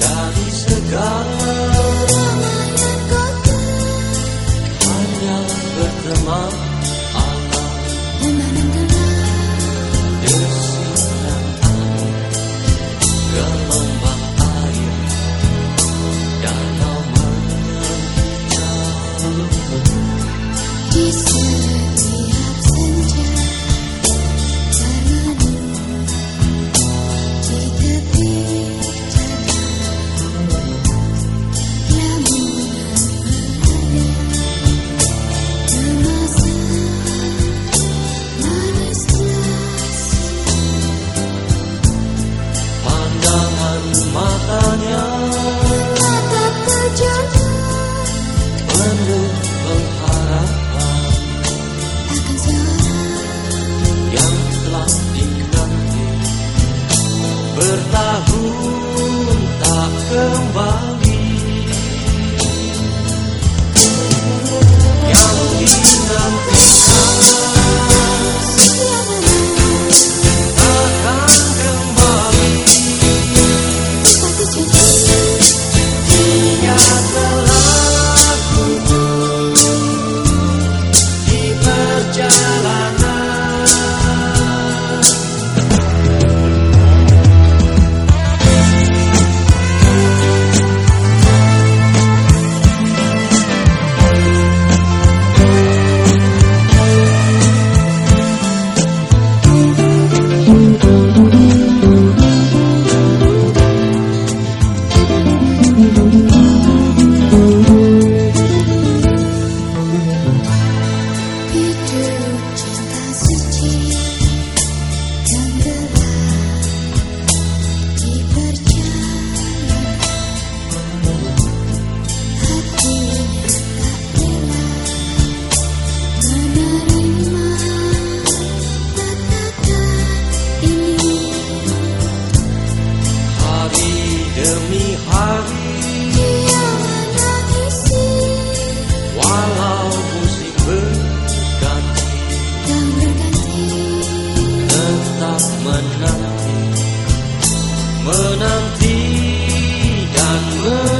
da visão. yang telah dinanti bertahun tak kembali. love.